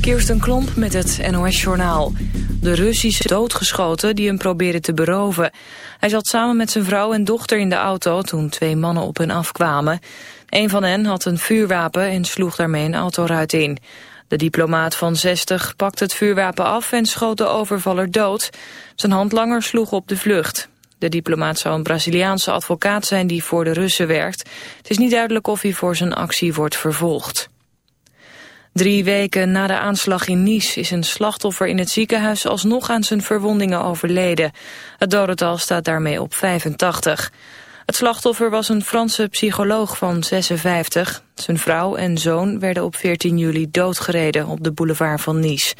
Kirsten Klomp met het NOS-journaal. De Russische doodgeschoten die hem probeerden te beroven. Hij zat samen met zijn vrouw en dochter in de auto toen twee mannen op hen afkwamen. Een van hen had een vuurwapen en sloeg daarmee een autoruit in. De diplomaat van 60 pakte het vuurwapen af en schoot de overvaller dood. Zijn handlanger sloeg op de vlucht. De diplomaat zou een Braziliaanse advocaat zijn die voor de Russen werkt. Het is niet duidelijk of hij voor zijn actie wordt vervolgd. Drie weken na de aanslag in Nice is een slachtoffer in het ziekenhuis alsnog aan zijn verwondingen overleden. Het dodental staat daarmee op 85. Het slachtoffer was een Franse psycholoog van 56. Zijn vrouw en zoon werden op 14 juli doodgereden op de boulevard van Nice.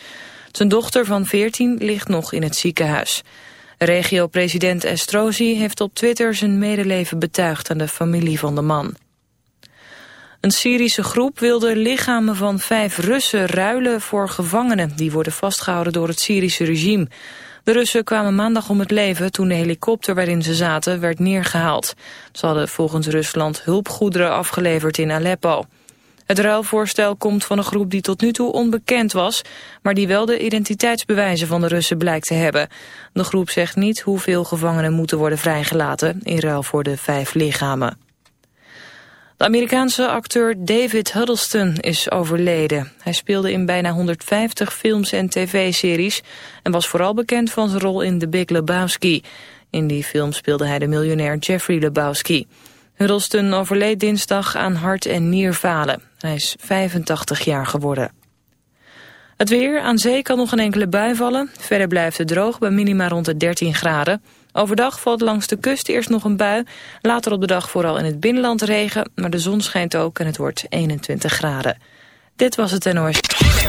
Zijn dochter van 14 ligt nog in het ziekenhuis. Regio-president Estrosi heeft op Twitter zijn medeleven betuigd aan de familie van de man. Een Syrische groep wilde lichamen van vijf Russen ruilen voor gevangenen... die worden vastgehouden door het Syrische regime. De Russen kwamen maandag om het leven toen de helikopter waarin ze zaten werd neergehaald. Ze hadden volgens Rusland hulpgoederen afgeleverd in Aleppo. Het ruilvoorstel komt van een groep die tot nu toe onbekend was... maar die wel de identiteitsbewijzen van de Russen blijkt te hebben. De groep zegt niet hoeveel gevangenen moeten worden vrijgelaten... in ruil voor de vijf lichamen. De Amerikaanse acteur David Huddleston is overleden. Hij speelde in bijna 150 films en tv-series... en was vooral bekend van zijn rol in The Big Lebowski. In die film speelde hij de miljonair Jeffrey Lebowski. Huddleston overleed dinsdag aan hart- en nierfalen. Hij is 85 jaar geworden. Het weer, aan zee kan nog een enkele bui vallen. Verder blijft het droog bij minima rond de 13 graden. Overdag valt langs de kust eerst nog een bui. Later op de dag vooral in het binnenland regen. Maar de zon schijnt ook en het wordt 21 graden. Dit was het NOS.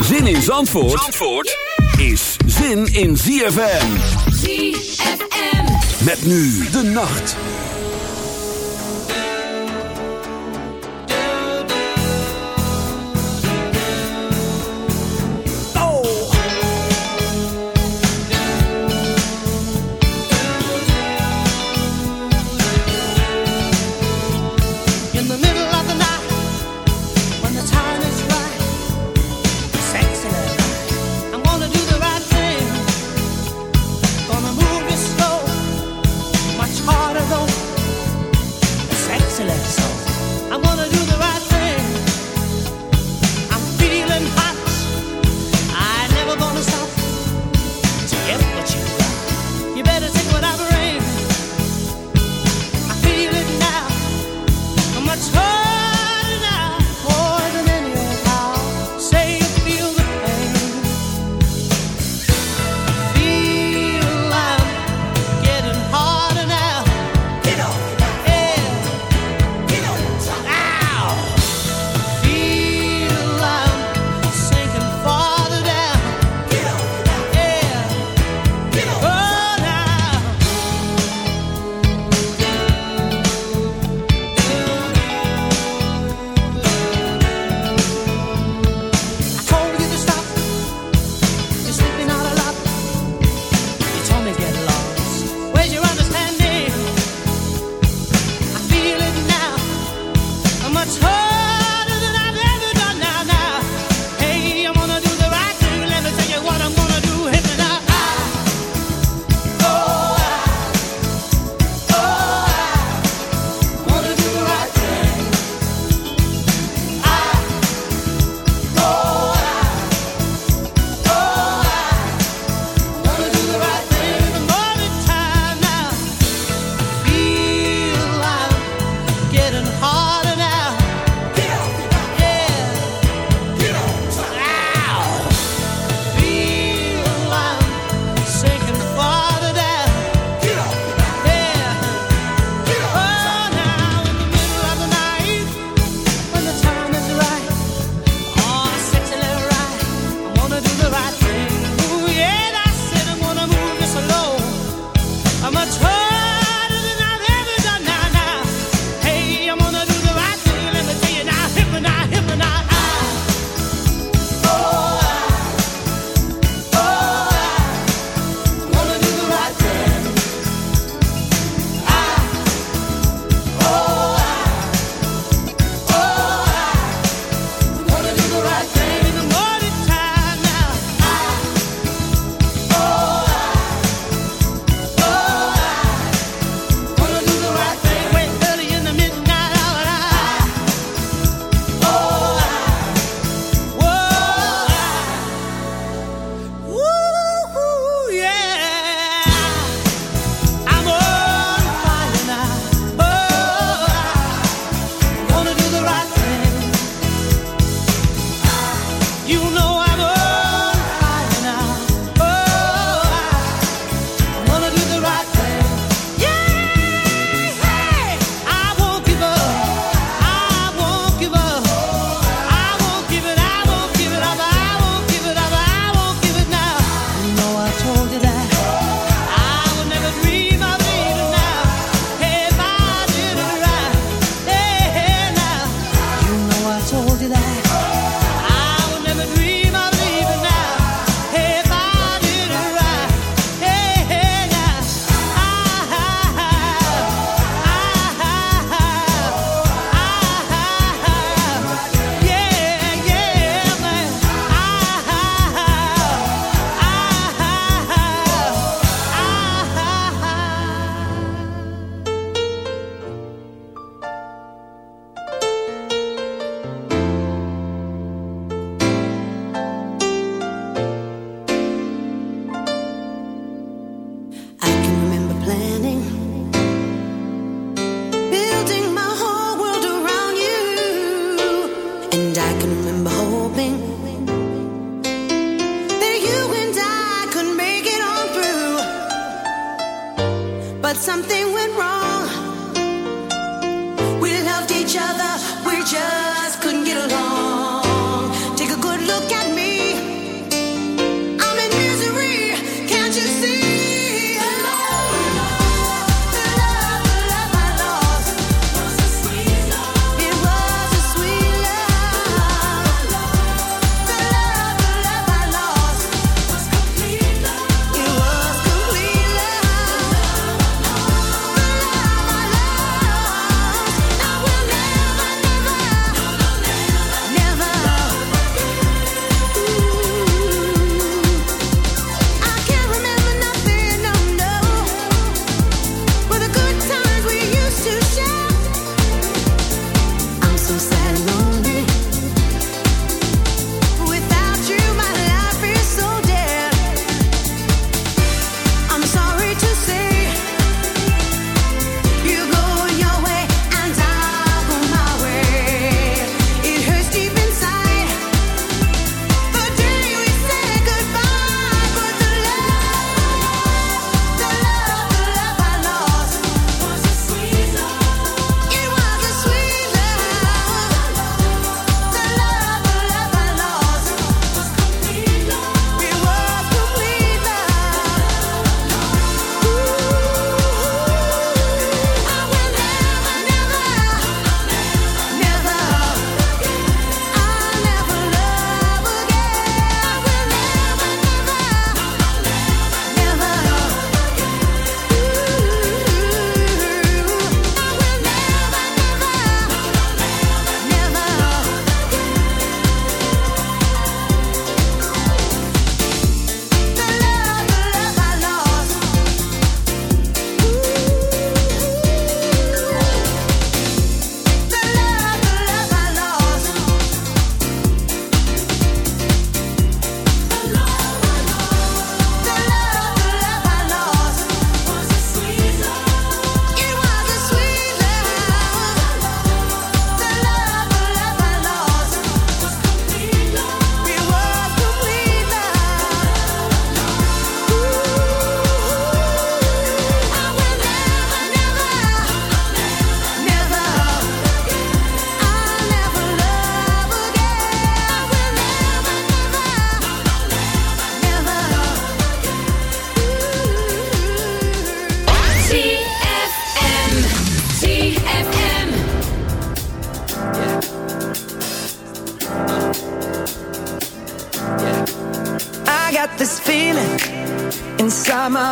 Zin in Zandvoort, Zandvoort is zin in ZFM. ZFM. Met nu de nacht.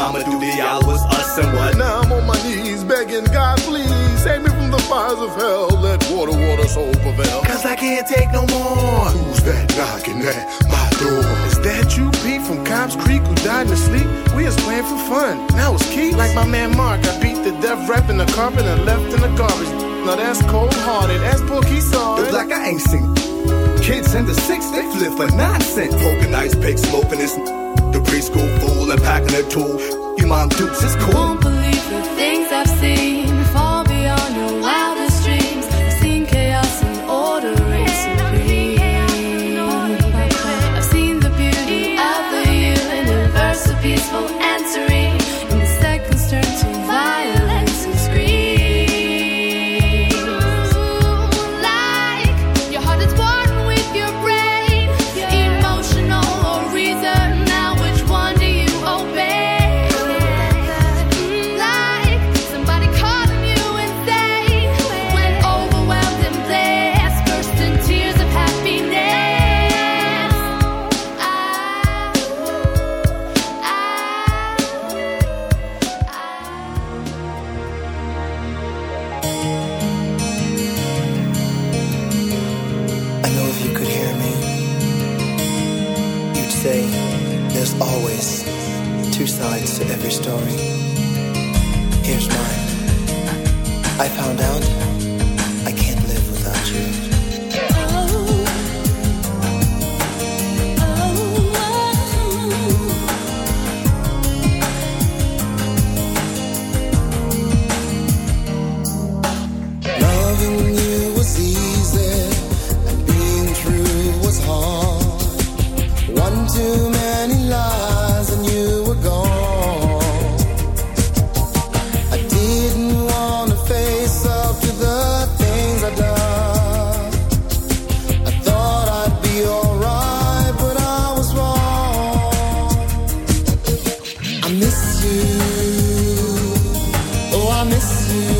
I'ma do the hours, us and what? Now I'm on my knees begging God, please save me from the fires of hell. Let water, water, soul prevail. Cause I can't take no more. Who's that knocking at my door? Is that you, Pete, from Cobb's Creek, who died in his sleep? We was playing for fun. Now it's Keith. Like my man Mark, I beat the death rap in the carpet and left in the garbage. Now that's cold hearted. That's Pookie saw it. black I ain't seen. Kids in the six, they flip for nonsense. Poking ice pick, smoking this. Preschool fool and packing a tool. Your mom dukes is cool. Won't believe the things I've seen miss you.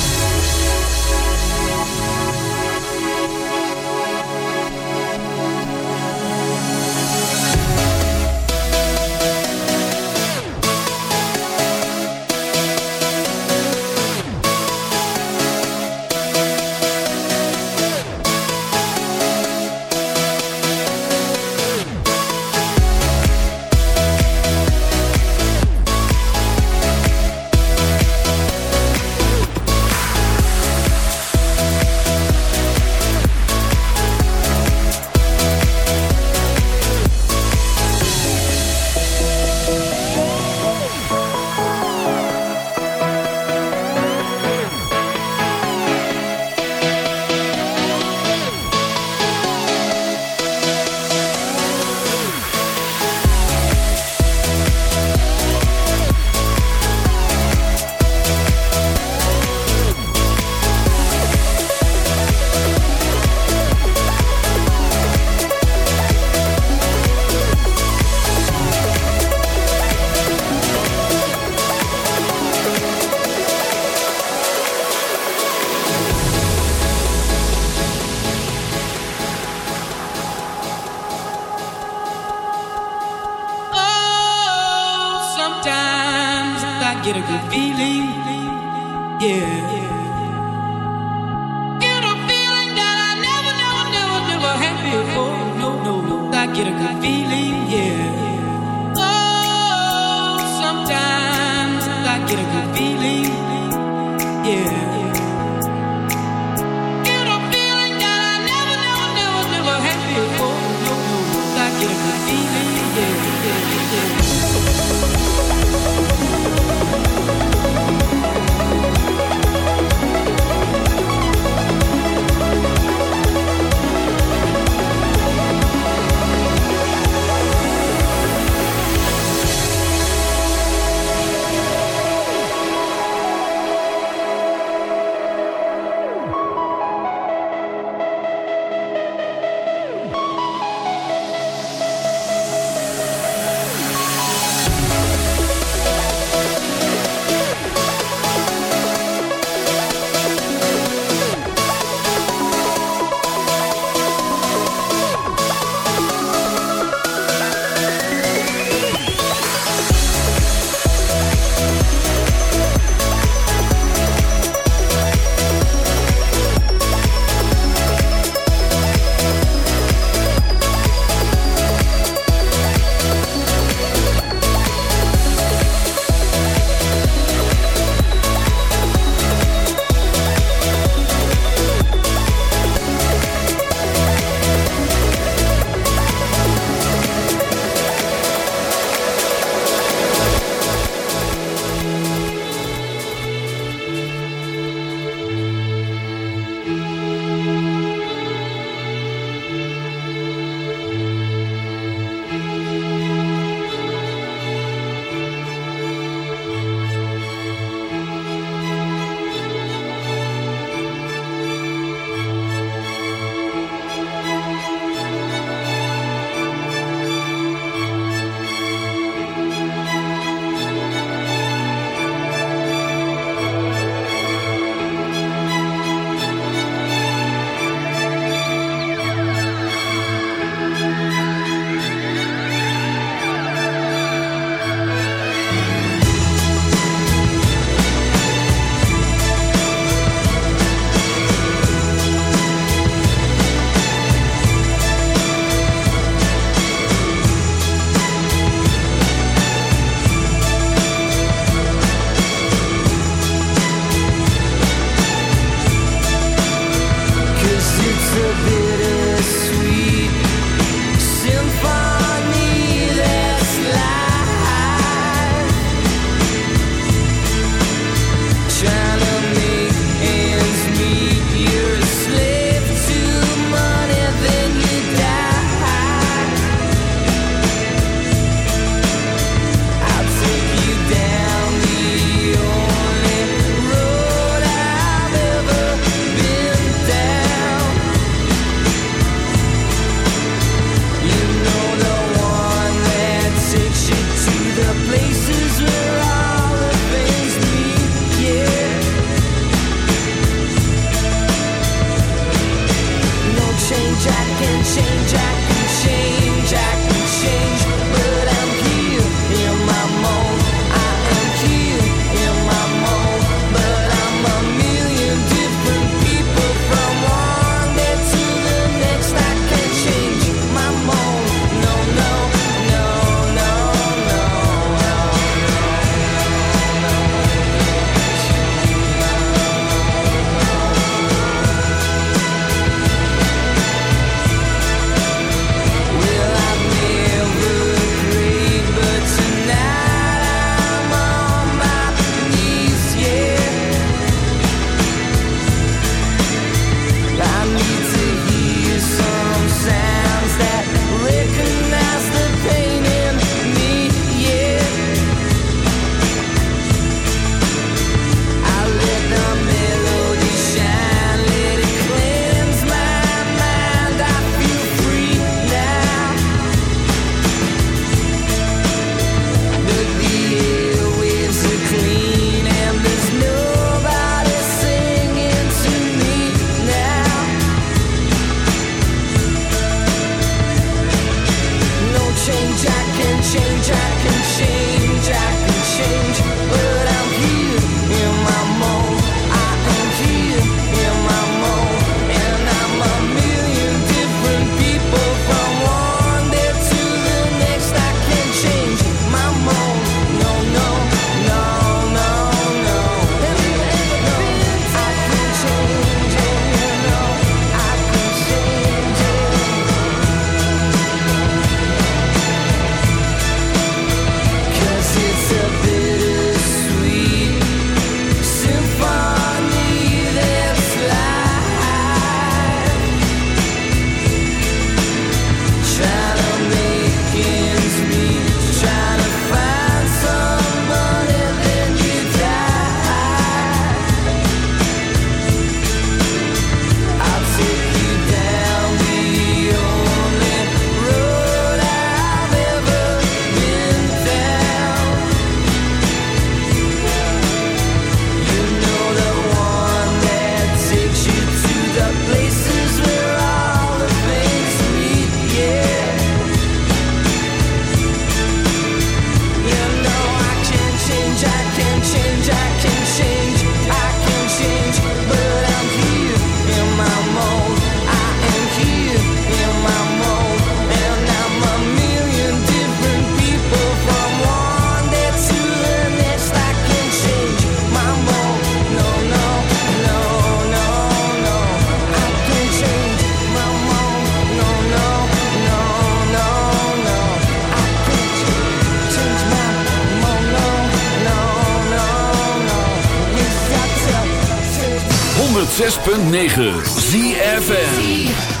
106.9 ZFN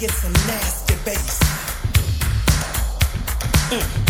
get some nasty bass. Mm.